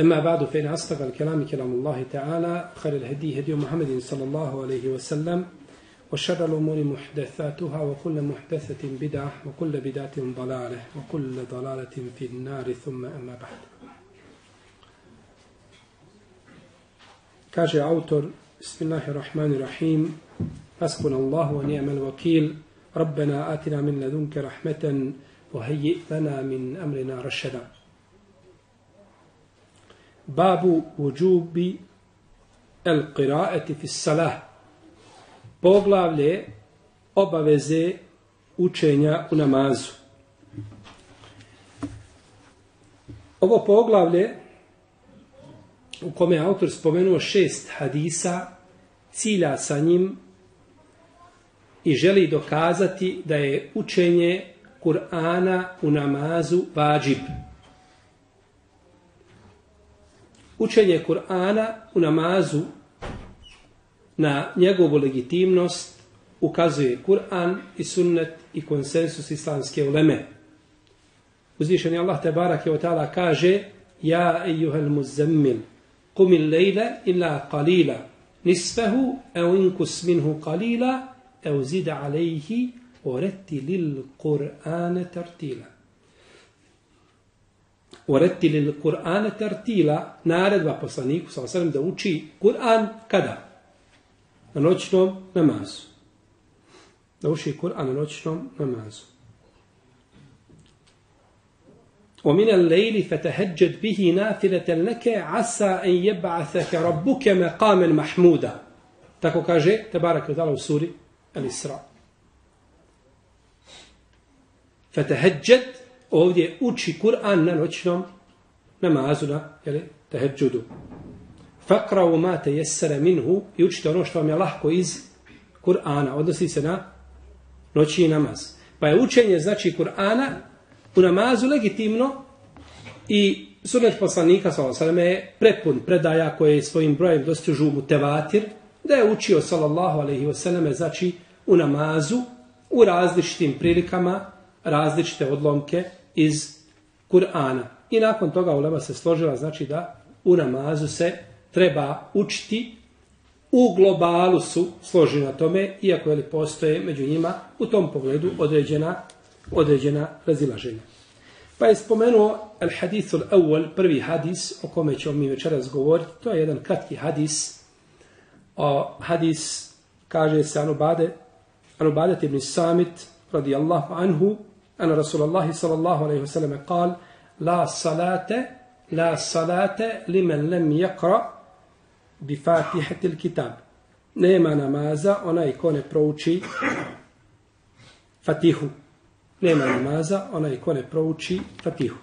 أما بعد فإن أصدق الكلام كلام الله تعالى خير الهدي هدي محمد صلى الله عليه وسلم وشر الأمور محدثاتها وكل محدثة بدعة وكل بدعة ضلالة وكل ضلالة في النار ثم أما بعد. Kaže autor, Bismillahirrahmanirrahim, Hasbuna Allahu wa ni'mal wakil, Rabbena atina min ladunke rahmetan, wa hayyi lana min amrina rashada. Babu uđubi el qiraeti fi salah. Poglavlje obaveze učenja u namazu. Ovo poglavlje u kome je autor spomenuo šest hadisa, cilja sa njim i želi dokazati da je učenje Kur'ana u namazu vađib. učenje Kur'ana u namazu na njegovu legitimnost ukazuje Kur'an i sunnet i konsensus islamske uleme. Uzvišen je Allah te barak je o ta'ala kaže Ja ejuhel muzemmil, kumil lejle ila kalila, nisfehu e inkus minhu kalila, e uzida alejhi oreti lil Kur'ane tartila. ورتل القرآن ترتيلا نارد بصانيك صلى الله عليه وسلم دوشي قرآن كدا نوچنوم نماز دوشي قرآن نوچنوم نماز ومن الليل فتهجد به نافلة لك عسى أن يبعثك ربك مقاما محمودا تاكو كاجي تبارك وتعالى سوري الإسراء فتهجد ovdje uči Kur'an na noćnom namazu na jeli, teheđudu. Fakravu ma te jesere minhu i učite ono što vam je lahko iz Kur'ana. Odnosi se na noći namaz. Pa je učenje znači Kur'ana u namazu legitimno i sunet poslanika sallallahu je prepun predaja koje svojim brojem dostižu mu tevatir da je učio sallallahu alejhi ve selleme znači u namazu u različitim prilikama različite odlomke iz Kur'ana. I nakon toga ulema se složila znači da u namazu se treba učiti u globalu su složeni na tome, iako je li postoje među njima u tom pogledu određena određena razilaženja. Pa je spomenuo al-hadithul al prvi hadis o kome ćemo mi večeras govoriti. To je jedan kratki hadis. O, hadis kaže se Anubade, Anubade ibn Samit radijallahu anhu, ana Rasulallah sallallahu alaihi wasallam kal, لا salate, la salate limen lem yakra bi fatihati kitab. Nema namaza onaj ko ne prouči fatihu nema namaza, onaj ko ne prouči fatihu.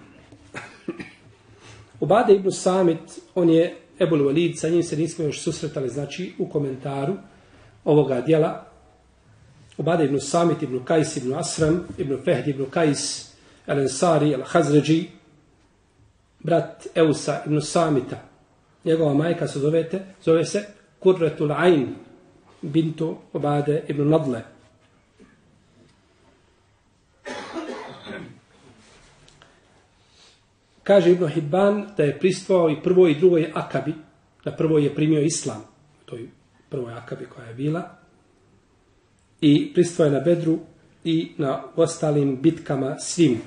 Ubade ibn Samit, on je Ebul Walid, sa njim se nismo još susretali, znači, u komentaru ovoga dijela. Ubade ibn Samit, ibn Kajs, ibn Asram, ibn Fehd, ibn Kajs, El Ansari, El Hazređi, brat Eusa ibn Samita. Njegova majka se zovete, zove se Kurretul Ain, bintu Ubade ibn Nadle. Kaže Ibn Hibban da je pristvao i prvoj i drugoj akabi. Na prvoj je primio islam. To je prvoj akabi koja je bila. I pristvoje na Bedru i na ostalim bitkama svim.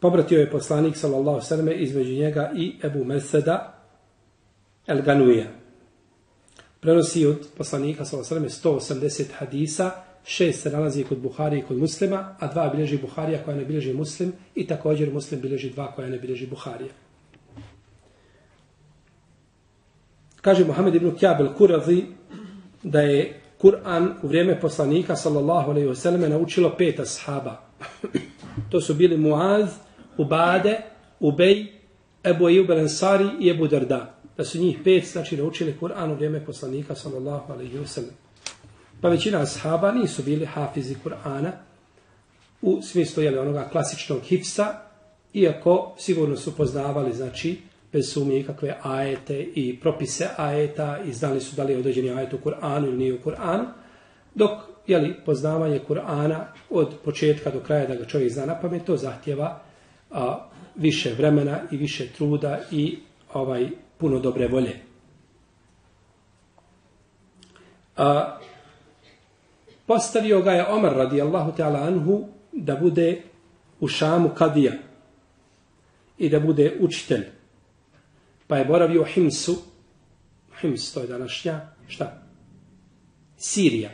Pobratio je poslanik sallallahu sallam između njega i Ebu Meseda El Ganuja. Prenosi od poslanika sallallahu sallam 180 hadisa šest se nalazi kod Buhari i kod muslima, a dva bilježi Buharija koja ne bilježi muslim i također muslim bilježi dva koja ne bilježi Buharija. Kaže Muhammed ibn Kjabel Kurazi da je Kur'an u vrijeme poslanika sallallahu alejhi ve selleme naučilo pet ashaba. to su bili Muaz, Ubade, Ubej Ebu Ejub Ansari i Ebu Darda. Da su njih pet, znači, naučili Kur'an u vrijeme poslanika, sallallahu alejhi ve sellem. Pa većina ashaba nisu bili hafizi Kur'ana u smislu jeli, onoga klasičnog hifsa, iako sigurno su poznavali, znači, bez sumnje kakve ajete i propise ajeta i znali su da li je određeni ajet u Kur'anu ili nije u Kur'anu, dok jeli, poznavanje Kur'ana od početka do kraja da ga čovjek zna na pamet, to zahtjeva a, više vremena i više truda i ovaj puno dobre volje. A, postavio ga je Omar radijallahu ta'ala anhu da bude u Šamu kadija i da bude učitelj. Pa je boravio u Himsu, Hims to je današnja, šta? Sirija.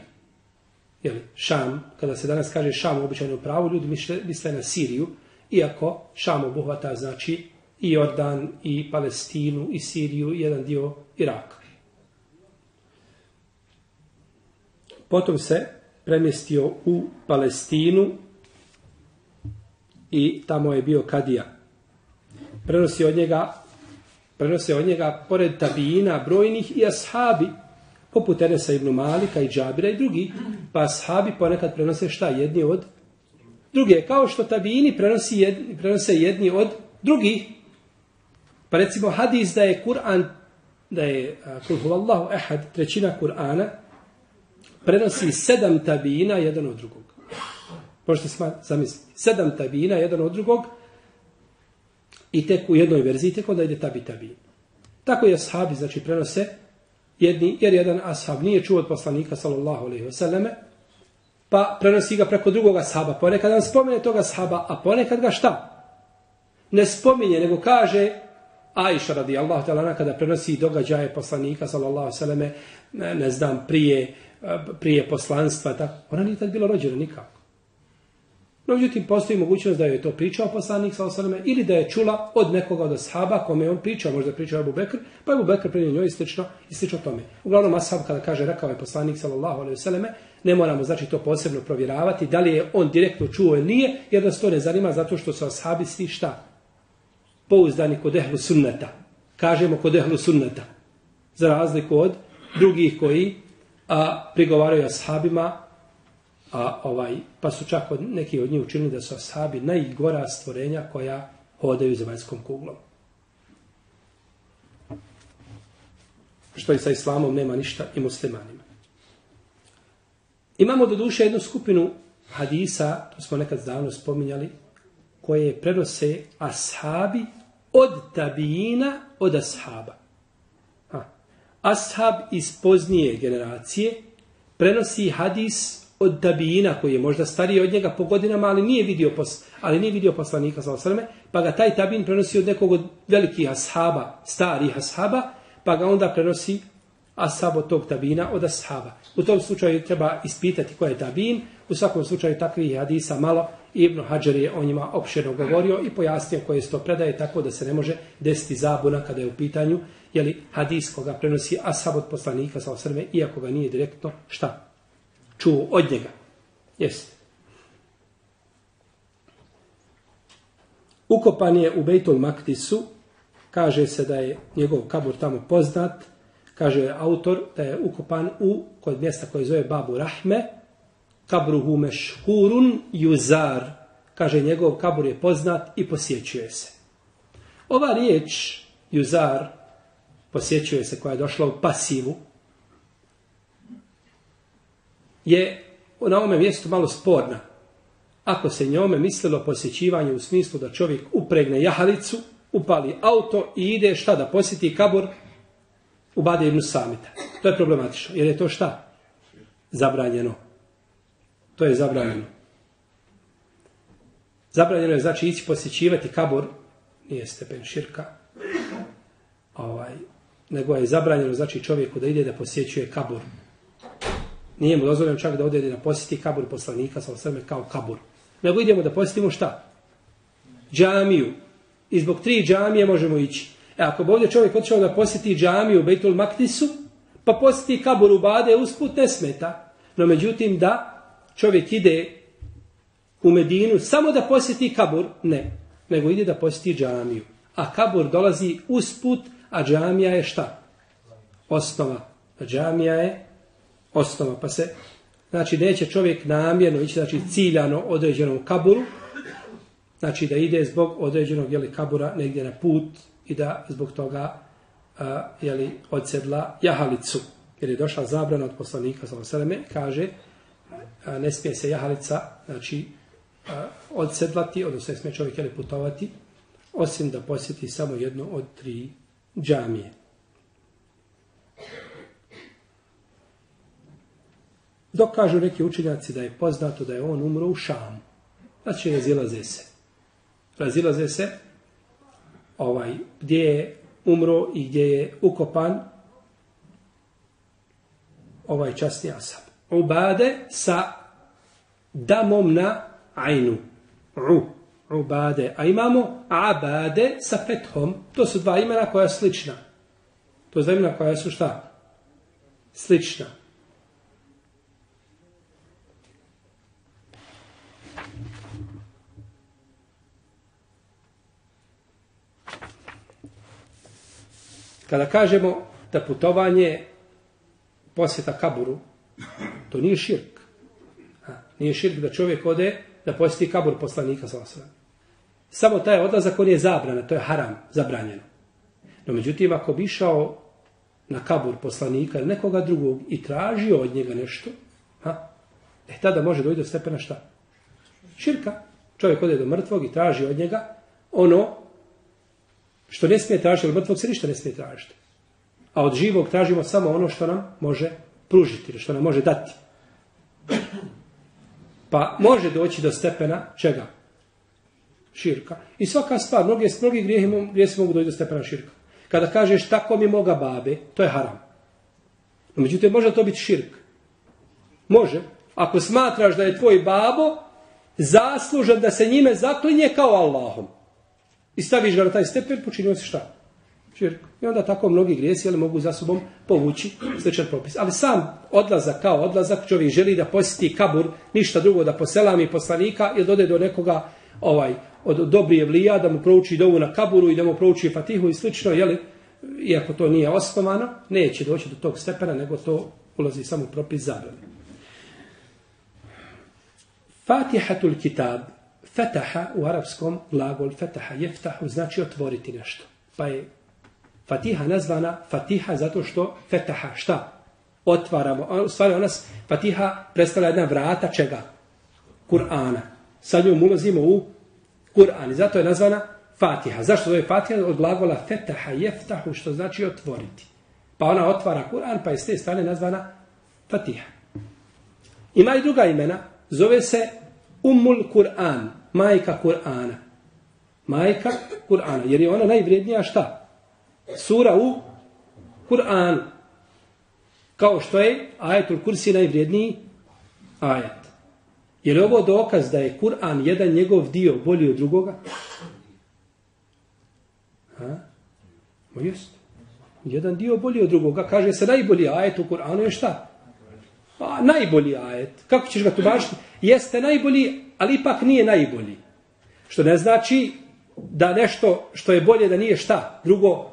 Jeli, Šam, kada se danas kaže Šam u običajnom pravu, ljudi misle na Siriju, iako Šam obuhvata znači i Jordan, i Palestinu, i Siriju, i jedan dio Iraka. Potom se premjestio u Palestinu i tamo je bio Kadija. Prenosi od njega prenose od njega pored tabina brojnih i ashabi poput Enesa ibn Malika i Džabira i drugi pa ashabi ponekad prenose šta jedni od druge kao što tabini prenosi jedni, prenose jedni od drugih. Pa recimo hadis da je Kur'an da je kul huvallahu ehad trećina Kur'ana prenosi sedam tabina jedan od drugog. Možete zamisliti. Sedam tabina jedan od drugog i tek u jednoj verziji tek onda ide tabi tabi. Tako je ashabi, znači prenose jedni, jer jedan ashab nije čuo od poslanika sallallahu alaihi wa pa prenosi ga preko drugog ashaba. Ponekad nam spomene toga ashaba, a ponekad ga šta? Ne spominje, nego kaže Aisha radijallahu ta'ala kada prenosi događaje poslanika sallallahu alaihi wa ne, ne znam, prije, prije poslanstva, tako. ona nije tad bila rođena nikako. No, međutim, postoji mogućnost da je to pričao poslanik sa osaname ili da je čula od nekoga od ashaba kome on pričao, možda pričao Abu Bekr, pa Abu Bekr prenio njoj istično, istično tome. Uglavnom, ashab kada kaže rekao je poslanik sallallahu alaihi vseleme, ne moramo znači to posebno provjeravati, da li je on direktno čuo ili nije, jer nas to ne zanima zato što su ashabi svi šta? Pouzdani kod ehlu sunneta. Kažemo kod ehlu sunneta. Za razliku od drugih koji a, prigovaraju ashabima a ovaj pa su čak od neki od njih učinili da su ashabi najgora stvorenja koja hodaju zemaljskom kuglom. Što i sa islamom nema ništa i muslimanima. Imamo do duše jednu skupinu hadisa, to smo nekad davno spominjali, koje prenose ashabi od tabijina od ashaba. Ha. Ashab iz poznije generacije prenosi hadis od tabijina koji je možda stariji od njega po godinama, ali nije vidio, pos, ali nije vidio poslanika sa osrme, pa ga taj tabin prenosi od nekog od velikih ashaba, starih ashaba, pa ga onda prenosi ashab od tog tabina od ashaba. U tom slučaju treba ispitati ko je tabin, u svakom slučaju takvih hadisa malo, Ibn Hajar je o njima opšerno govorio i pojasnio koje se to predaje tako da se ne može desiti zabuna kada je u pitanju, jeli hadis koga prenosi ashab od poslanika sa osrme, iako ga nije direktno šta? Čuo od njega. Jeste. Ukopan je u Bejtul Maktisu, kaže se da je njegov kabur tamo poznat, kaže autor da je ukopan u kod mjesta koje zove Babu Rahme, kabruhu mešhurun juzar, kaže njegov kabur je poznat i posjećuje se. Ova riječ juzar posjećuje se koja je došla u pasivu, je na ovome mjestu malo sporna. Ako se njome mislilo posjećivanje u smislu da čovjek upregne jahalicu, upali auto i ide šta da posjeti kabor u Bade ibn Samita. To je problematično. Jer je to šta? Zabranjeno. To je zabranjeno. Zabranjeno je znači ići posjećivati kabor, nije stepen širka, ovaj, nego je zabranjeno znači čovjeku da ide da posjećuje kabor Nije mu dozvoljeno čak da ode na posjeti kabur poslanika sa osrme kao kabur. Nego idemo da posjetimo šta? Džamiju. I zbog tri džamije možemo ići. E ako bi ovdje čovjek otišao da posjeti džamiju u Bejtul Maktisu, pa posjeti kabur u Bade, usput ne smeta. No međutim da čovjek ide u Medinu samo da posjeti kabur, ne. Nego ide da posjeti džamiju. a kabur dolazi usput, a džamija je šta? Osnova. A džamija je osnova. Pa se, znači, neće čovjek namjerno ići, znači, ciljano određenom kaburu, znači da ide zbog određenog jeli, kabura negdje na put i da zbog toga a, jeli, odsedla jahalicu. Jer je došla zabrana od poslanika, sallam, kaže, a, ne smije se jahalica, znači, a, odsedlati, odnosno ne smije čovjek jeli, putovati, osim da posjeti samo jedno od tri džamije. Dok kažu neki učenjaci da je poznato da je on umro u Šamu. Znači, razilaze se. Razilaze se ovaj, gdje je umro i gdje je ukopan ovaj časni asab. Ubade sa damom na ajnu. Ru. Ubade. A imamo abade sa fethom. To su dva imena koja je slična. To je imena koja su šta? Slična. Kada kažemo da putovanje posjeta kaburu, to nije širk. Ha, nije širk da čovjek ode da posjeti kabur poslanika sa Samo taj odlazak on je zabrana, to je haram, zabranjeno. No međutim, ako bi išao na kabur poslanika ili nekoga drugog i tražio od njega nešto, ha, e tada može dojde do stepena šta? Širka. Čovjek ode do mrtvog i traži od njega ono što ne smije tražiti, od mrtvog se ništa ne smije tražiti. A od živog tražimo samo ono što nam može pružiti, što nam može dati. Pa može doći do stepena čega? Širka. I svaka stvar, mnogi, mnogi grijehi, grijehi mogu doći do stepena širka. Kada kažeš tako mi moga babe, to je haram. No, međutim, može to biti širk. Može. Ako smatraš da je tvoj babo zaslužan da se njime zaklinje kao Allahom i staviš ga na taj stepen, počinio si šta? Širk. I onda tako mnogi grijesi ali mogu za sobom povući sličan propis. Ali sam odlazak kao odlazak, čovjek želi da posjeti kabur, ništa drugo da poselami poslanika ili dode do nekoga ovaj od dobrije vlija, da mu prouči dovu na kaburu i da mu prouči fatihu i slično, jeli, iako to nije osnovano, neće doći do tog stepena, nego to ulazi samo propis zabrane. Fatihatul kitab, fetaha u arapskom glagol fetaha jeftahu znači otvoriti nešto. Pa je Fatiha nazvana Fatiha zato što fetaha, šta? Otvaramo. U stvari ona Fatiha predstavlja jedna vrata čega? Kur'ana. Sa njom ulazimo u Kur'an. I zato je nazvana Fatiha. Zašto je Fatiha? Od glagola fetaha jeftahu, što znači otvoriti. Pa ona otvara Kur'an, pa je s te strane nazvana Fatiha. Ima i druga imena. Zove se Ummul Kur'an. Majka Kur'ana. Majka Kur'ana. Jer je ona najvrednija šta? sura u Kur'an. Kao što je ajetul kursi najvrijedniji ajet. Je li ovo dokaz da je Kur'an jedan njegov dio bolji od drugoga? Ha? Ma jest. Jedan dio bolji od drugoga. Kaže se najbolji ajet u Kur'anu je šta? Pa, najbolji ajet. Kako ćeš ga tumačiti? Jeste najbolji, ali ipak nije najbolji. Što ne znači da nešto što je bolje da nije šta? Drugo,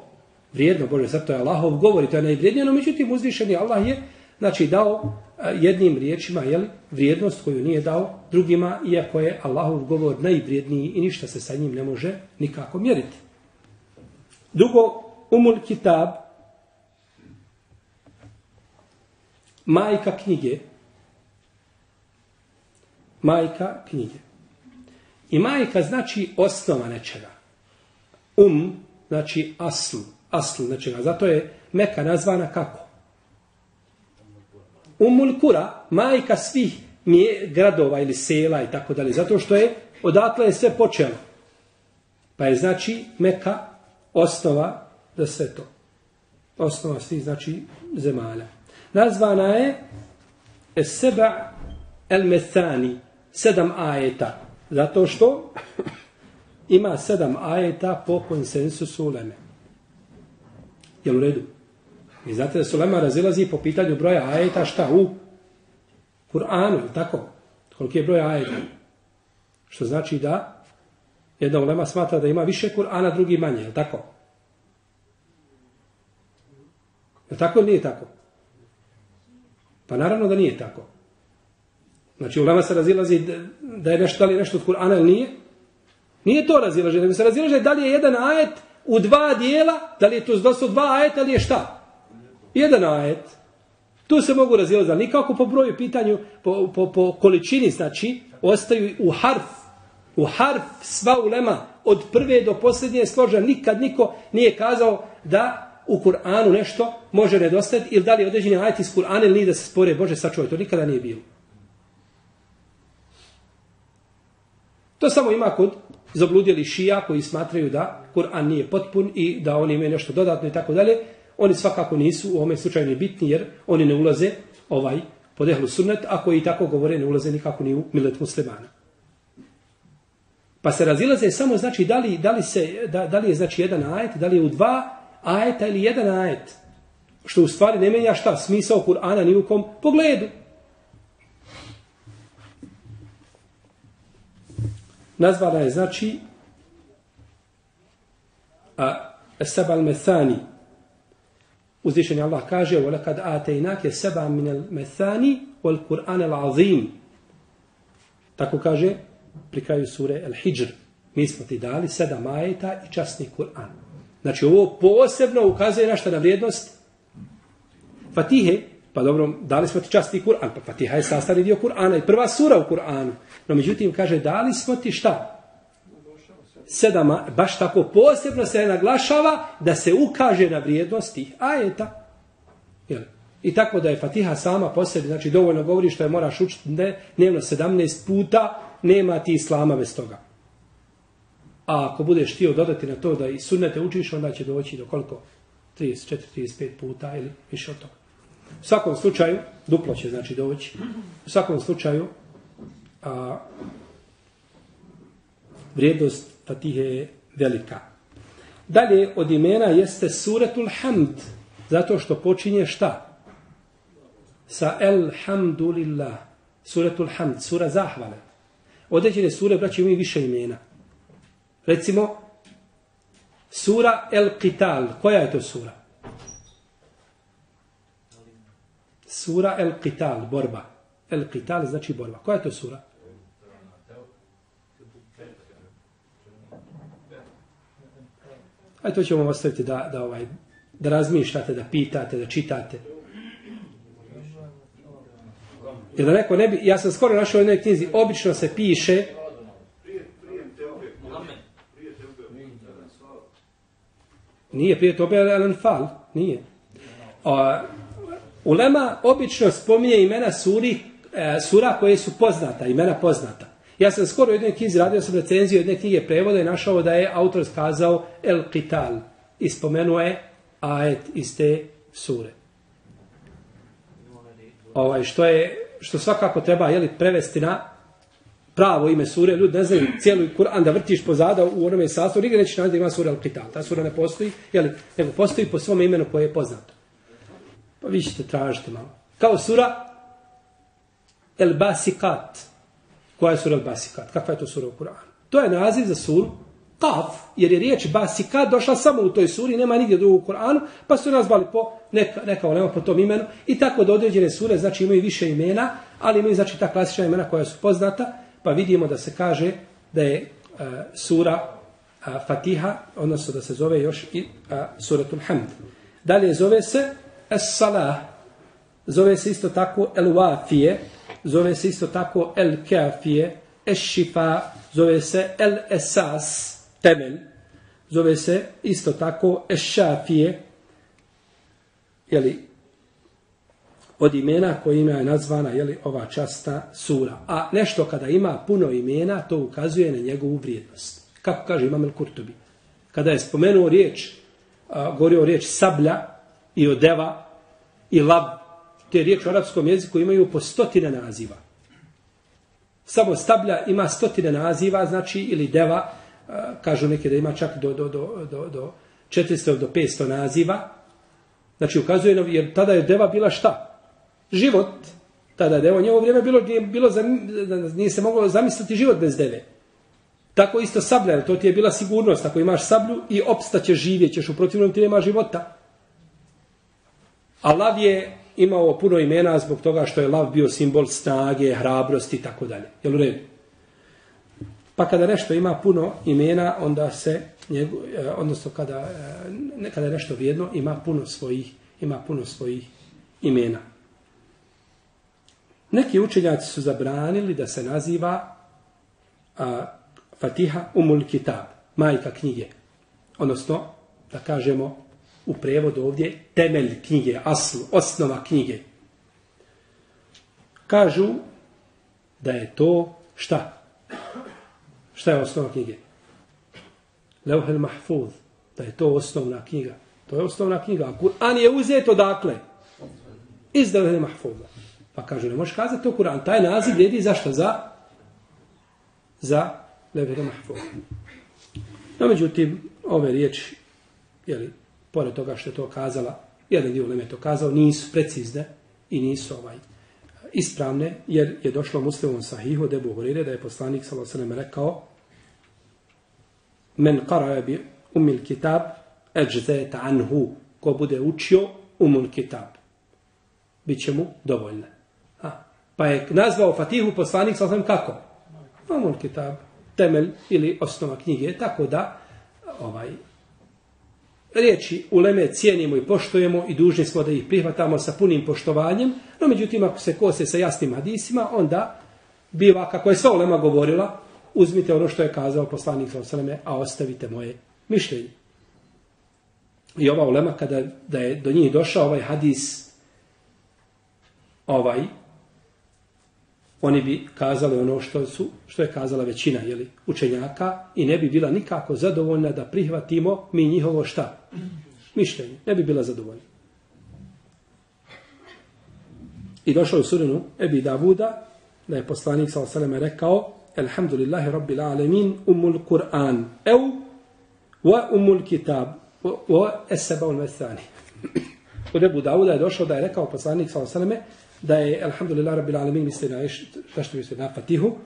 vrijedno, Bože, zato je Allahov govor i to je najvrijednije, no međutim uzvišeni Allah je znači, dao e, jednim riječima jeli, vrijednost koju nije dao drugima, iako je Allahov govor najvrijedniji i ništa se sa njim ne može nikako mjeriti. Drugo, umul kitab, majka knjige, majka knjige. I majka znači osnova nečega. Um znači asl, asl nečega. Zato je Meka nazvana kako? Umul Kura, majka svih gradova ili sela i tako dalje. Zato što je, odatle je sve počelo. Pa je znači Meka osnova za sve to. Osnova svih znači zemalja. Nazvana je Seba El Methani, sedam ajeta. Zato što ima sedam ajeta po konsensusu uleme. Jel u redu? I znate da su ulema razilazi po pitanju broja ajeta šta u Kur'anu, tako? Koliki je broj ajeta? Što znači da Jedna ulema smatra da ima više Kur'ana, drugi manje, je tako? Je tako ili nije tako? Pa naravno da nije tako. Znači, ulema se razilazi da je nešto, da li je nešto od Kur'ana ili nije. Nije to razilaženje, nego se razilaže da li je jedan ajet u dva dijela, da li je to su dva ajeta ili je šta? Jedan ajet. Tu se mogu razilaziti, ali nikako po broju pitanju, po, po, po količini, znači, ostaju u harf. U harf sva ulema, od prve do posljednje složa, nikad niko nije kazao da u Kur'anu nešto može nedostati ili da li je određeni ajet iz Kur'ana ili nije da se spore, Bože, sačuvaj, to nikada nije bilo. To samo ima kod zabludjeli šija koji smatraju da Kur'an nije potpun i da oni imaju nešto dodatno i tako dalje. Oni svakako nisu u ovome slučaju ni bitni jer oni ne ulaze ovaj podehlu sunnet, a koji tako govore ne ulaze nikako ni u milet muslimana. Pa se razilaze samo znači da li, da li, se, da, da li je znači jedan ajet, da li je u dva ajeta ili jedan ajet. Što u stvari ne menja šta smisao Kur'ana ni u kom pogledu. nazvala je znači a seba al methani uzvišenje Allah kaže وَلَكَدْ آتَيْنَاكَ سَبَا مِنَ الْمَثَانِ وَالْقُرْآنَ الْعَظِيمِ tako kaže pri kraju sure al Hijr mi smo ti dali sedam ajeta i časni Kur'an znači ovo posebno ukazuje na šta na vrijednost Fatihe Pa dobro, dali smo ti časti Kur'an, pa, pa Fatiha je sastavni dio Kur'ana i prva sura u Kur'anu. No međutim, kaže, dali smo ti šta? Sedama, baš tako posebno se naglašava da se ukaže na vrijednost tih ajeta. Jel? I tako da je Fatiha sama po sebi, znači dovoljno govori što je moraš učiti ne, dnevno 17 puta, nema ti islama bez toga. A ako budeš htio dodati na to da i sunnete učiš, onda će doći do koliko? 34-35 puta ili više od toga. U svakom slučaju, duplo će znači doći, u svakom slučaju, a, vrijednost Fatihe je velika. Dalje od imena jeste Suratul Hamd, zato što počinje šta? Sa Elhamdulillah. Suratul Hamd, sura zahvale. Određene sure, braći, imaju više imena. Recimo, sura El Qital. Koja je to sura? Sura El Qital, borba. El Qital znači borba. Koja je to sura? Ajde, to ćemo ostaviti da, da, ovaj, da razmišljate, da pitate, da čitate. Jer da neko ne bi, ja sam skoro našao u jednoj knjizi, obično se piše Nije prije tobe Al-Anfal, nije. A, Ulema obično spominje imena suri, e, sura koje su poznata, imena poznata. Ja sam skoro u jednoj knjizi radio sam recenziju jedne knjige prevoda i našao da je autor skazao El Qital i spomenuo je ajet iz te sure. Ovaj, što je što svakako treba je li prevesti na pravo ime sure, ljudi ne znaju cijelu Kur'an da vrtiš pozada u onome sastavu, nigdje neće naći da ima sura El Qital. Ta sura ne postoji, je li, nego postoji po svom imenu koje je poznato. Pa vi ćete tražiti malo. Kao sura El Basikat. Koja je sura El Basikat? Kakva je to sura u Kur'anu? To je naziv za suru Kaf, jer je riječ Basikat došla samo u toj suri, nema nigdje drugog u Kur'anu, pa su nazvali po neka, neka olema po tom imenu. I tako da određene sure, znači imaju više imena, ali imaju znači ta klasična imena koja su poznata, pa vidimo da se kaže da je uh, sura uh, Fatiha, odnosno da se zove još i uh, suratul Hamd. Dalje zove se Es-salah zove se isto tako el-wafije, zove se isto tako el-kafije, es-šifa, zove se el-esas, temelj, zove se isto tako es-šafije, jeli, od imena kojima je nazvana jeli, ova časta sura. A nešto kada ima puno imena, to ukazuje na njegovu vrijednost. Kako kaže Imam el-Kurtubi? Kada je spomenuo riječ, a, govorio riječ sablja, i odeva i lab. Te riječi u arapskom jeziku imaju po stotine naziva. Samo stablja ima stotine naziva, znači, ili deva, kažu neke da ima čak do, do, do, do, do 400 do 500 naziva. Znači, ukazuje nam, jer tada je deva bila šta? Život. Tada je deva, njevo vrijeme bilo, nije, bilo, nije se moglo zamisliti život bez deve. Tako isto sablja, to ti je bila sigurnost. Ako imaš sablju i opstaćeš, živjećeš, u protivnom ti nema života. A lav je imao puno imena zbog toga što je lav bio simbol snage, hrabrosti i tako dalje. Jel u redu? Pa kada nešto ima puno imena, onda se, njegu, e, odnosno kada, e, kada je nešto vrijedno, ima puno svojih, ima puno svojih imena. Neki učenjaci su zabranili da se naziva a, Fatiha Umul Kitab, majka knjige. Odnosno, da kažemo u prevodu ovdje, temelj knjige, asl, osnova knjige. Kažu da je to šta? Šta je osnova knjige? Leuhel Mahfuz, da je to osnovna knjiga. To je osnovna knjiga. Kur'an je uzet odakle? Iz Leuhel Mahfuza. Pa kažu, ne možeš kazati to Kur'an. Taj naziv vrijedi zašto? Za? Za Leuhel Mahfuz. No, međutim, ove riječi, jeli, pored toga što je to kazala, jedan dio Leme to kazao, nisu precizne i nisu ovaj ispravne, jer je došlo muslimom sahihu od Ebu Hurire da je poslanik s.a.v. rekao men qara bi umil kitab eđzeta anhu ko bude učio umul kitab bit će mu dovoljno. A, pa je nazvao Fatihu poslanik s.a.v. kako? Umul kitab, temelj ili osnova knjige, tako da ovaj riječi uleme cijenimo i poštujemo i dužni smo da ih prihvatamo sa punim poštovanjem, no međutim ako se kose sa jasnim hadisima, onda biva, kako je sva ulema govorila, uzmite ono što je kazao poslanik sa osaleme, a ostavite moje mišljenje. I ova ulema, kada da je do njih došao ovaj hadis, ovaj, oni bi kazali ono što su što je kazala većina jeli, učenjaka i ne bi bila nikako zadovoljna da prihvatimo mi njihovo šta? Mišljenje. Ne bi bila zadovoljna. I došao u surinu Ebi Davuda da je poslanik sa osaleme rekao Alhamdulillahi Rabbil Alemin umul Kur'an ev wa umul kitab wa eseba ul mesani. Od Ebu Davuda je došao da je rekao poslanik sa osaleme da je, alhamdulillah, rabbil alamin, misli na šta što misli na Fatihu,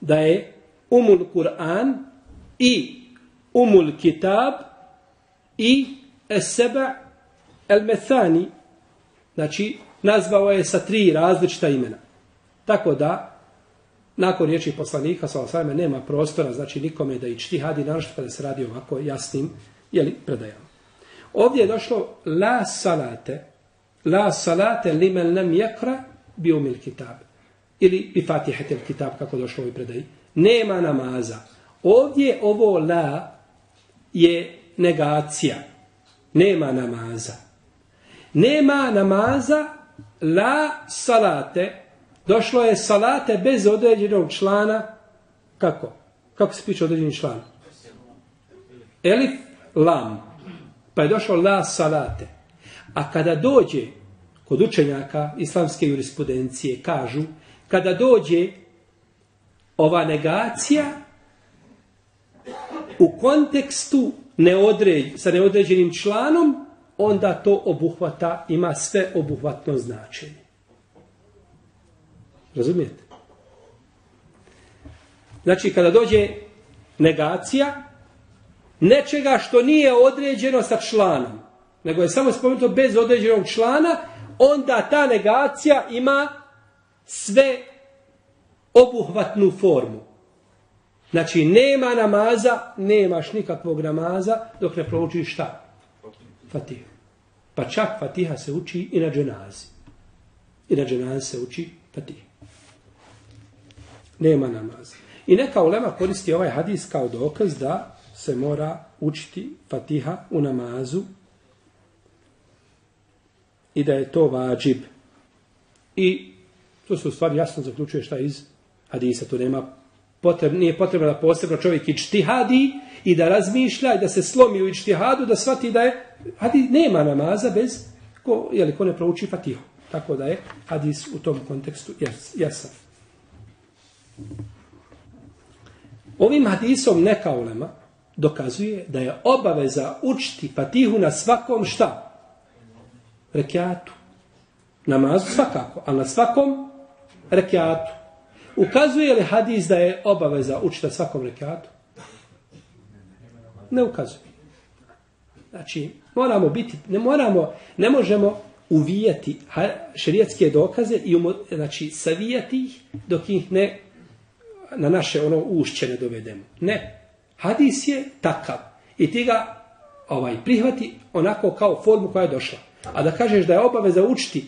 da je umul Kur'an i umul kitab i eseba el methani, znači nazvao je sa tri različita imena. Tako da, nakon riječi poslanika, sa osvajame, nema prostora, znači nikome da i čtihadi, našto kada se radi ovako jasnim, jeli, predajama. Ovdje je došlo la salate, La salate limen lem jekra bi umil kitab. Ili bi fatihetel kitab, kako došlo ovoj predaji. Nema namaza. Ovdje ovo la je negacija. Nema namaza. Nema namaza la salate. Došlo je salate bez određenog člana. Kako? Kako se piše određeni član? Elif lam. Pa je došlo la salate. A kada dođe kod učenjaka islamske jurisprudencije kažu, kada dođe ova negacija u kontekstu neodređ, sa neodređenim članom, onda to obuhvata, ima sve obuhvatno značenje. Razumijete? Znači, kada dođe negacija nečega što nije određeno sa članom, nego je samo spomenuto bez određenog člana, onda ta negacija ima sve obuhvatnu formu. Znači, nema namaza, nemaš nikakvog namaza dok ne proučiš šta? Fatiha. Pa čak Fatiha se uči i na dženazi. I na dženazi se uči Fatiha. Nema namaza. I neka ulema koristi ovaj hadis kao dokaz da se mora učiti Fatiha u namazu i da je to vađib. I to se u stvari jasno zaključuje šta iz hadisa. To nema potreb, nije potrebno da posebno čovjek i čtihadi i da razmišlja i da se slomi u ičtihadu, da shvati da je hadi nema namaza bez ko, jeli, ko ne prouči fatihu. Tako da je hadis u tom kontekstu jasan. Ovim hadisom neka ulema dokazuje da je obaveza učiti fatihu na svakom šta? Rekiatu. Namazu svakako, ali na svakom rekiatu. Ukazuje li hadis da je obaveza učiti na svakom rekiatu? ne ukazuje. Znači, moramo biti, ne moramo, ne možemo uvijati šerijetske dokaze i umo, znači, savijati ih dok ih ne na naše ono ušće ne dovedemo. Ne. Hadis je takav. I ti ga ovaj, prihvati onako kao formu koja je došla. A da kažeš da je obaveza učiti,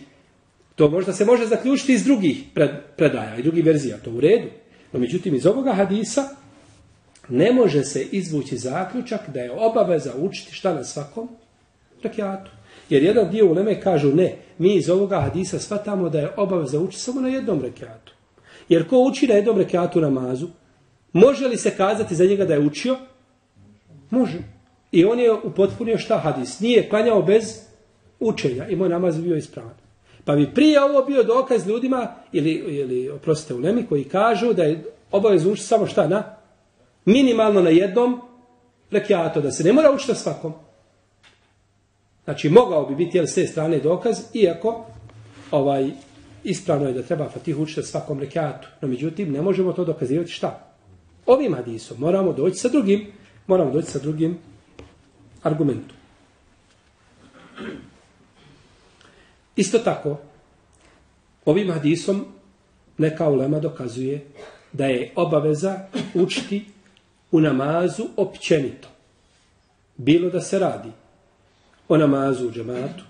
to možda se može zaključiti iz drugih predaja i drugih verzija, to u redu. No međutim, iz ovoga hadisa ne može se izvući zaključak da je obaveza učiti šta na svakom rekiatu. Jer jedan dio u Leme kažu ne, mi iz ovoga hadisa shvatamo da je obaveza učiti samo na jednom rekiatu. Jer ko uči na jednom rekiatu namazu, može li se kazati za njega da je učio? Može. I on je upotpunio šta hadis. Nije klanjao bez učenja i moj namaz bio ispravan. Pa bi prije ovo bio dokaz ljudima, ili, ili oprostite u Lemi, koji kažu da je obavezno učiti samo šta na? Minimalno na jednom rekiato, da se ne mora učiti na svakom. Znači, mogao bi biti jel, s te strane dokaz, iako ovaj ispravno je da treba Fatihu učiti na svakom rekiatu. No, međutim, ne možemo to dokazivati šta? Ovim hadisom. Moramo doći sa drugim, moramo doći sa drugim argumentom. Isto tako, ovim hadisom neka ulema dokazuje da je obaveza učiti u namazu općenito. Bilo da se radi o namazu u džematu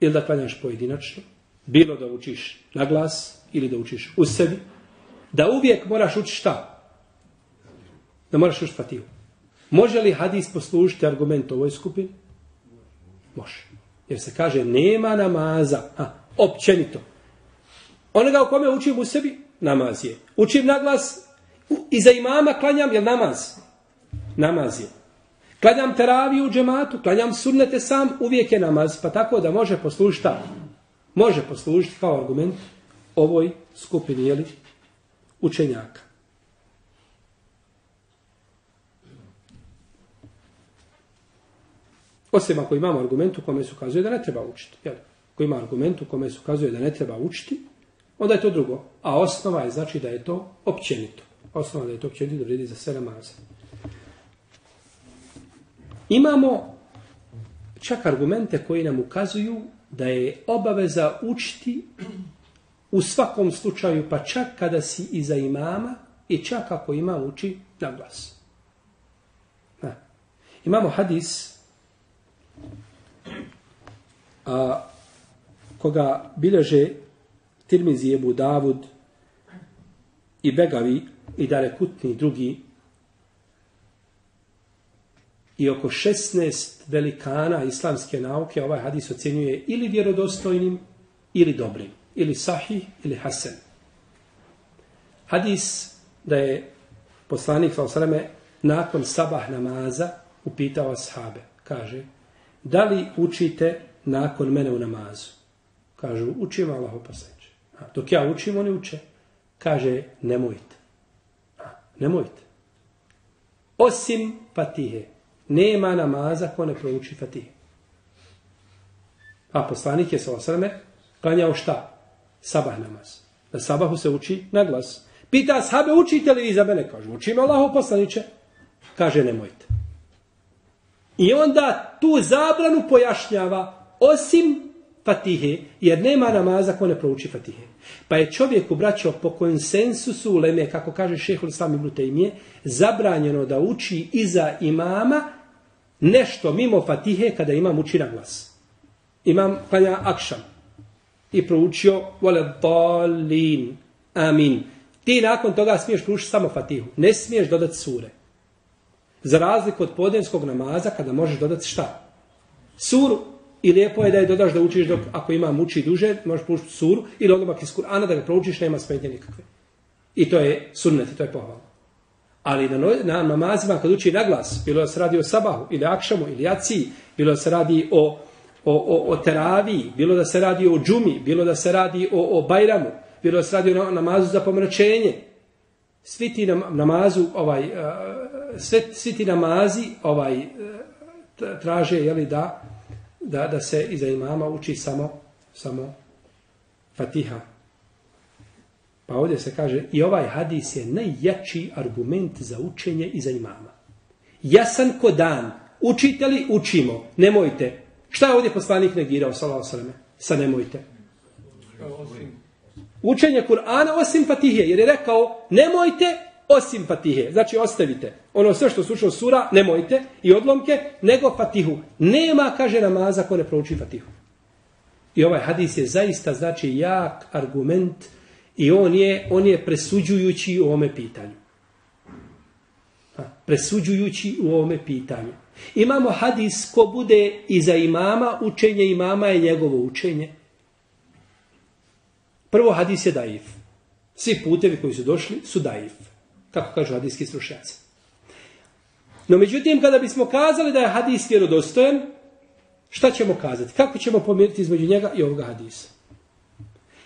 ili da klanjaš pojedinačno, bilo da učiš na glas ili da učiš u sebi, da uvijek moraš učiti šta? Da moraš učiti fatihu. Može li hadis poslužiti argument ovoj skupini? Može. Jer se kaže nema namaza, a, općenito. Onoga u kome učim u sebi, namaz je. Učim na glas, i za imama klanjam, jel namaz? Namaz je. Klanjam teraviju u džematu, klanjam sunnete sam, uvijek je namaz, pa tako da može poslušta. Može poslužiti kao argument ovoj skupini, jeli, učenjaka. Osim ako imamo argument u kome se ukazuje da ne treba učiti. Jel? Ako ima argument u kome se ukazuje da ne treba učiti, onda je to drugo. A osnova je znači da je to općenito. Osnova da je to općenito da vredi za sve namaze. Imamo čak argumente koji nam ukazuju da je obaveza učiti u svakom slučaju, pa čak kada si iza imama i čak ako ima uči na glas. Na. Imamo hadis a, koga bileže Tirmizi Ebu Davud i Begavi i Darekutni drugi i oko 16 velikana islamske nauke ovaj hadis ocjenjuje ili vjerodostojnim ili dobrim, ili sahih ili hasen. Hadis da je poslanik Salsaleme nakon sabah namaza upitao ashabe, kaže, da li učite nakon mene u namazu? Kažu, učim Allah oposlaniče. Dok ja učim, oni uče. Kaže, nemojte. A, nemojte. Osim fatihe. Nema namaza ko ne prouči fatihe. A poslanik je sa osrme klanjao šta? Sabah namaz. Na sabahu se uči na glas. Pita sahabe, učite li vi za mene? Kaže, učim Allah poslaniče. Kaže, nemojte. I onda tu zabranu pojašnjava osim fatihe, jer nema namaza ko ne prouči fatihe. Pa je čovjek obraćao po konsensusu u Leme, kako kaže šehol Islam ibn Tejmije, zabranjeno da uči iza imama nešto mimo fatihe kada imam uči na glas. Imam klanja akšam i proučio vole dalin, amin. Ti nakon toga smiješ proučiti samo fatihu. Ne smiješ dodati sure. Za razliku od podjenskog namaza, kada možeš dodati šta? Suru. I lijepo je da je dodaš da učiš dok, ako ima muči duže, možeš pušiti suru ili odlomak iz Kur'ana da ga proučiš, nema smetnje nikakve. I to je sunnet, to je pohvalno. Ali na, na namazima kad uči na glas, bilo da se radi o sabahu ili akšamu ili jaciji, bilo da se radi o, o, o, o teraviji, bilo da se radi o džumi, bilo da se radi o, o bajramu, bilo da se radi o namazu za pomračenje, svi ti namazu ovaj eh, sve svi ti namazi ovaj eh, traže je li da da da se iza imama uči samo samo Fatiha. Pa ovdje se kaže i ovaj hadis je najjači argument za učenje iza imama. jasan ko dan. Učite li? Učimo. Nemojte. Šta je ovdje poslanik negirao, sallallahu sallam? Sa nemojte. Učenje Kur'ana osim Fatihe. Jer je rekao, nemojte osim Fatihe. Znači, ostavite. Ono sve što slušao sura, nemojte. I odlomke, nego Fatihu. Nema, kaže namaza, ko ne prouči Fatihu. I ovaj hadis je zaista, znači, jak argument i on je, on je presuđujući u ovome pitanju. Presuđujući u ovome pitanju. Imamo hadis ko bude iza imama, učenje imama je njegovo učenje. Prvo hadis je daif. Svi putevi koji su došli su daif. Kako kažu hadijski stručnjaci. No međutim, kada bismo kazali da je hadis vjerodostojen, šta ćemo kazati? Kako ćemo pomjeriti između njega i ovoga hadisa?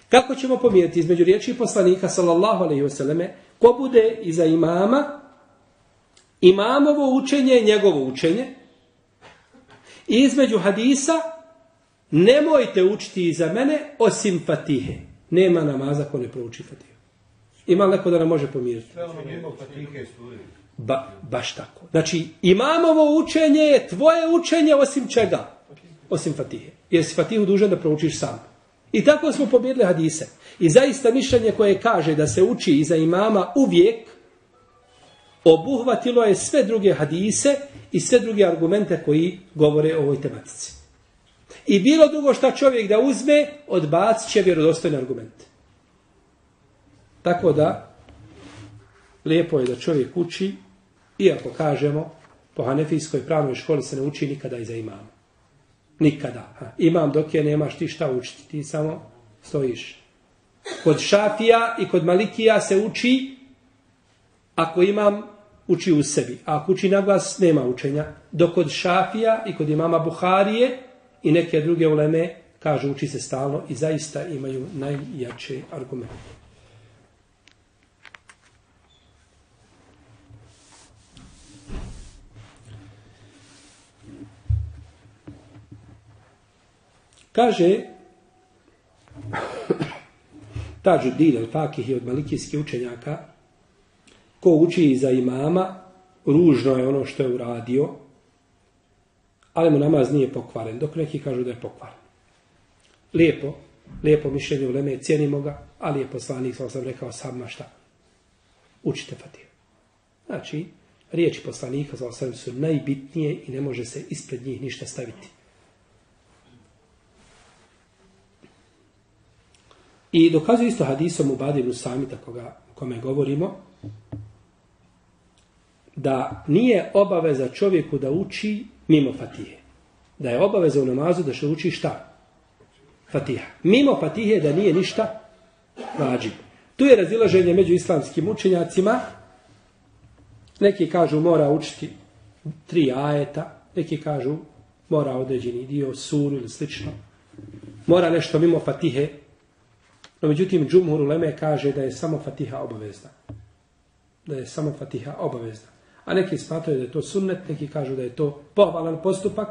Kako ćemo pomjeriti između riječi poslanika, sallallahu alaihi wasallame, ko bude iza imama, imamovo učenje je njegovo učenje, i između hadisa, nemojte učiti iza mene, osim fatihe. Nema namaza ko ne prouči fatihe. Ima neko da nam može pomiriti? Ba, baš tako. Znači, imamovo učenje je tvoje učenje osim čega? Osim fatihe. Jer si fatihu dužan da proučiš sam. I tako smo pobjedili hadise. I zaista mišljenje koje kaže da se uči iza imama uvijek obuhvatilo je sve druge hadise i sve druge argumente koji govore o ovoj tematici. I bilo drugo šta čovjek da uzme, odbacit će vjerodostojne argumente. Tako da, lijepo je da čovjek uči, iako kažemo, po hanefijskoj pravnoj školi se ne uči nikada iza imama. Nikada. Ha. Imam dok je nemaš ti šta učiti, ti samo stojiš. Kod šafija i kod malikija se uči, ako imam, uči u sebi. A ako uči na glas, nema učenja. Dok kod šafija i kod imama Buharije i neke druge uleme, kažu uči se stalno i zaista imaju najjače argumente. Kaže Tađu Dil al-Fakih od malikijskih učenjaka ko uči za imama ružno je ono što je uradio ali mu namaz nije pokvaren dok neki kažu da je pokvaren. Lijepo, lijepo mišljenje u Leme, cijenimo ga, ali je poslanik, sam sam rekao, sam šta? Učite Fatih. Znači, riječi poslanika, sam sam su najbitnije i ne može se ispred njih ništa staviti. I dokazuje isto hadisom u Badiru Samita koga, kome govorimo, da nije obaveza čovjeku da uči mimo Fatihe. Da je obaveza u namazu da se uči šta? Fatiha. Mimo Fatihe da nije ništa vađib. Tu je razilaženje među islamskim učenjacima. Neki kažu mora učiti tri ajeta, neki kažu mora određeni dio suru ili slično. Mora nešto mimo Fatihe No, međutim, Džumhur Uleme kaže da je samo Fatiha obavezna. Da je samo Fatiha obavezna. A neki smatraju da je to sunnet, neki kažu da je to pohvalan postupak,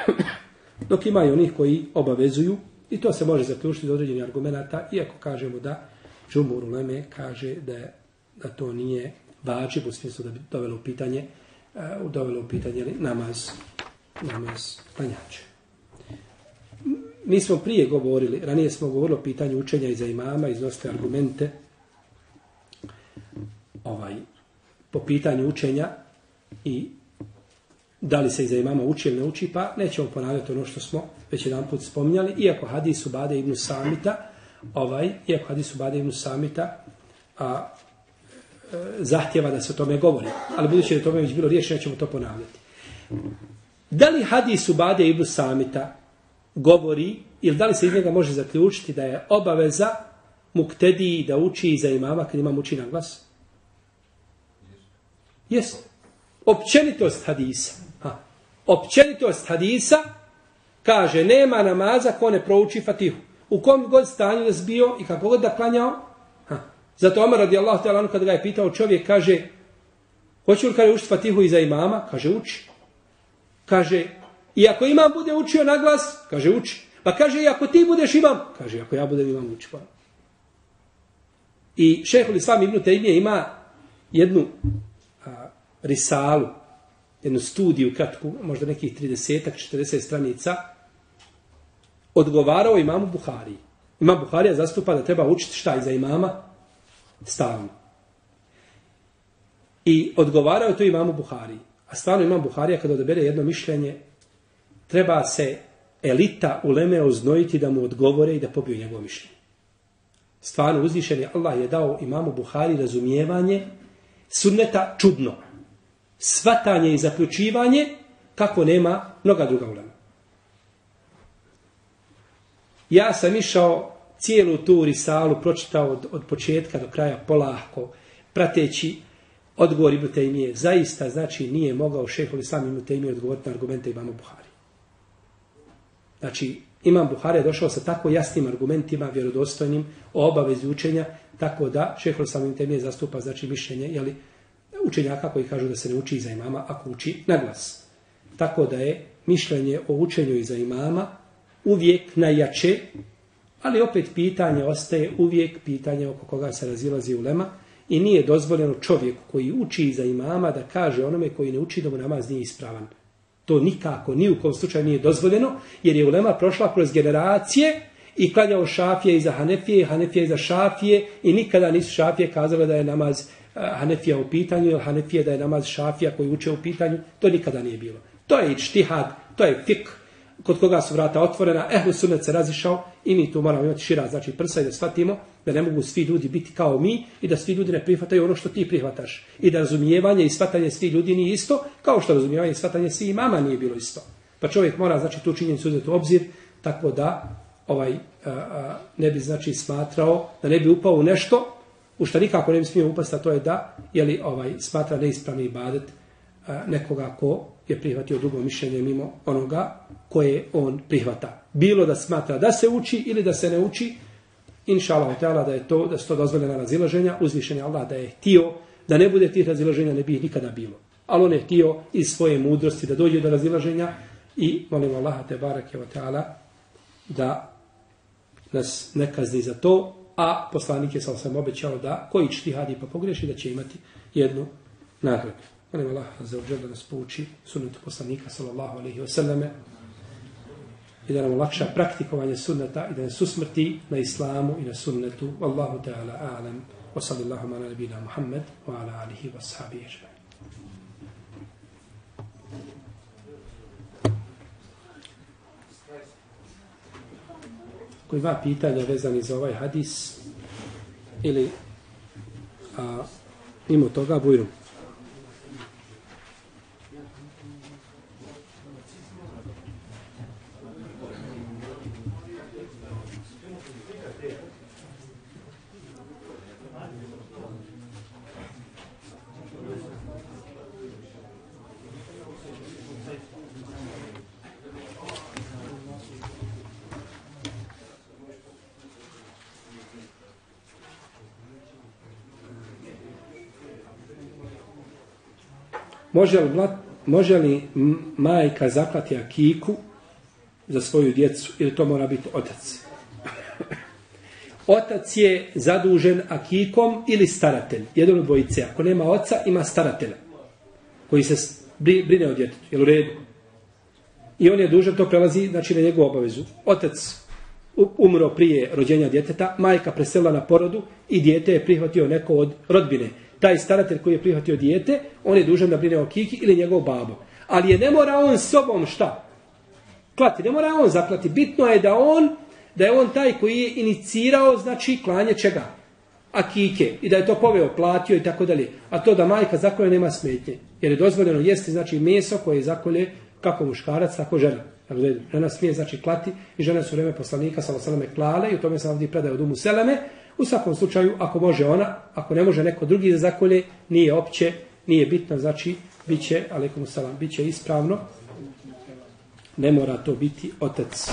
dok imaju onih koji obavezuju, i to se može zaključiti do određenih argumenta, iako kažemo da Džumhur Uleme kaže da, je, da to nije vađib, u smislu da bi dovelo u pitanje, uh, dovelo u pitanje namaz, namaz klanjače mi smo prije govorili, ranije smo govorili o pitanju učenja iza imama, iznosite argumente ovaj, po pitanju učenja i da li se iza imama uči ili ne uči, pa nećemo ponavljati ono što smo već jedan put spominjali, iako hadis u Bade ibn Samita, ovaj, iako hadis u Bade ibn Samita, a, e, zahtjeva da se o tome govori. Ali budući da je tome već bilo riješeno, ćemo to ponavljati. Da li hadis u Bade ibn Samita govori, ili da li se iz njega može zaključiti da je obaveza muktediji da uči za imama kad imam uči na glas? Jes. Općenitost hadisa. Ha. Općenitost hadisa kaže nema namaza ko ne prouči fatihu. U kom god stanju da zbio i kako god da klanjao. Ha. Zato Omer radijallahu ta'ala kada ga je pitao čovjek kaže hoću li kada učiti fatihu iza imama? Kaže uči. Kaže I ako imam bude učio na glas, kaže uči. Pa kaže i ako ti budeš imam, kaže ako ja budem imam uči. Pa. I šehol Islam Ibn Taymiye ima jednu a, risalu jednu studiju kratku, možda nekih 30-40 stranica, odgovarao imamu Buhariji. Imam Buharija zastupa da treba učiti šta iza imama? Stavno. I odgovarao je to imamu Buhariji. A stvarno imam Buharija kada odabere jedno mišljenje, treba se elita uleme Leme oznojiti da mu odgovore i da pobiju njegovo mišljenje. Stvarno uzvišen je Allah je dao imamu Buhari razumijevanje sunneta čudno. Svatanje i zaključivanje kako nema mnoga druga ulema. Ja sam išao cijelu tu risalu, pročitao od, od početka do kraja polahko, prateći odgovor Ibn Taymije. Zaista, znači, nije mogao šehol i sam Ibn Taymije odgovoriti na argumente imamo Buhari. Znači, Imam Buhari je došao sa tako jasnim argumentima, vjerodostojnim, o obavezi učenja, tako da šehol samim temije zastupa znači mišljenje, jeli, učenjaka koji kažu da se ne uči iza imama, ako uči na glas. Tako da je mišljenje o učenju iza imama uvijek najjače, ali opet pitanje ostaje uvijek pitanje oko koga se razilazi ulema i nije dozvoljeno čovjeku koji uči iza imama da kaže onome koji ne uči da mu namaz nije ispravan. To nikako, ni u kom slučaju nije dozvoljeno, jer je ulema prošla kroz generacije i klanjao šafije iza Hanefije, i Hanefije iza šafije i nikada nisu šafije kazale da je namaz eh, Hanefija u pitanju ili Hanefije da je namaz šafija koji uče u pitanju. To nikada nije bilo. To je štihad, to je fikr kod koga su vrata otvorena, ehlu sunnet se razišao i mi tu moramo imati šira, znači prsa i da shvatimo da ne mogu svi ljudi biti kao mi i da svi ljudi ne prihvataju ono što ti prihvataš. I da razumijevanje i shvatanje svi ljudi nije isto, kao što razumijevanje i shvatanje svi mama nije bilo isto. Pa čovjek mora znači tu činjenicu uzeti u obzir, tako da ovaj a, a, ne bi znači smatrao, da ne bi upao u nešto u što nikako ne bi smio upasti, a to je da je li ovaj smatra neispravni ibadet a, nekoga ko je prihvatio drugo mišljenje mimo onoga koje on prihvata. Bilo da smatra da se uči ili da se ne uči, inša Allah, da je to, da su to dozvoljena razilaženja, uzvišenje Allah da je htio da ne bude tih razilaženja, ne bi ih nikada bilo. Ali on je htio iz svoje mudrosti da dođe do razilaženja i molim Allah te barake o teala da nas ne kazni za to, a poslanik je sam sam obećao da koji čtihadi pa pogreši da će imati jednu nagradu. Molim Allah za uđer da nas pouči sunnetu poslanika sallallahu alaihi wa sallame i da nam olakša praktikovanje sunneta i da nas usmrti na islamu i na sunnetu. Wallahu ta'ala a'lam wa sallallahu ala nabina Muhammed wa ala alihi wa sahabi ajma'in. Ko ima pitanja vezani za ovaj hadis ili a, mimo toga bujrum. Može li, može li majka zaklati akiku za svoju djecu ili to mora biti otac? Otac je zadužen akikom ili staratelj. Jedan od dvojice. Ako nema oca, ima staratelja koji se brine o djetetu. Jel u redu? I on je dužan, to prelazi znači, na njegovu obavezu. Otac umro prije rođenja djeteta, majka preselila na porodu i dijete je prihvatio neko od rodbine taj staratelj koji je prihvatio dijete, on je dužan da brine o kiki ili njegov babo. Ali je ne mora on sobom šta? Klati, ne mora on zaklati. Bitno je da on, da je on taj koji je inicirao, znači, klanje čega? A kike. I da je to poveo, platio i tako dalje. A to da majka zakolje nema smetnje. Jer je dozvoljeno jesti, znači, meso koje zakolje kako muškarac, tako žena. Žena smije, znači, klati i žena su vreme poslanika, sa osaleme, klale i u tome sam ovdje predaje od umu Seleme, U svakom slučaju, ako može ona, ako ne može neko drugi da zakolje, nije opće, nije bitno, znači, bit će, alaikum salam, bit će ispravno, ne mora to biti otac.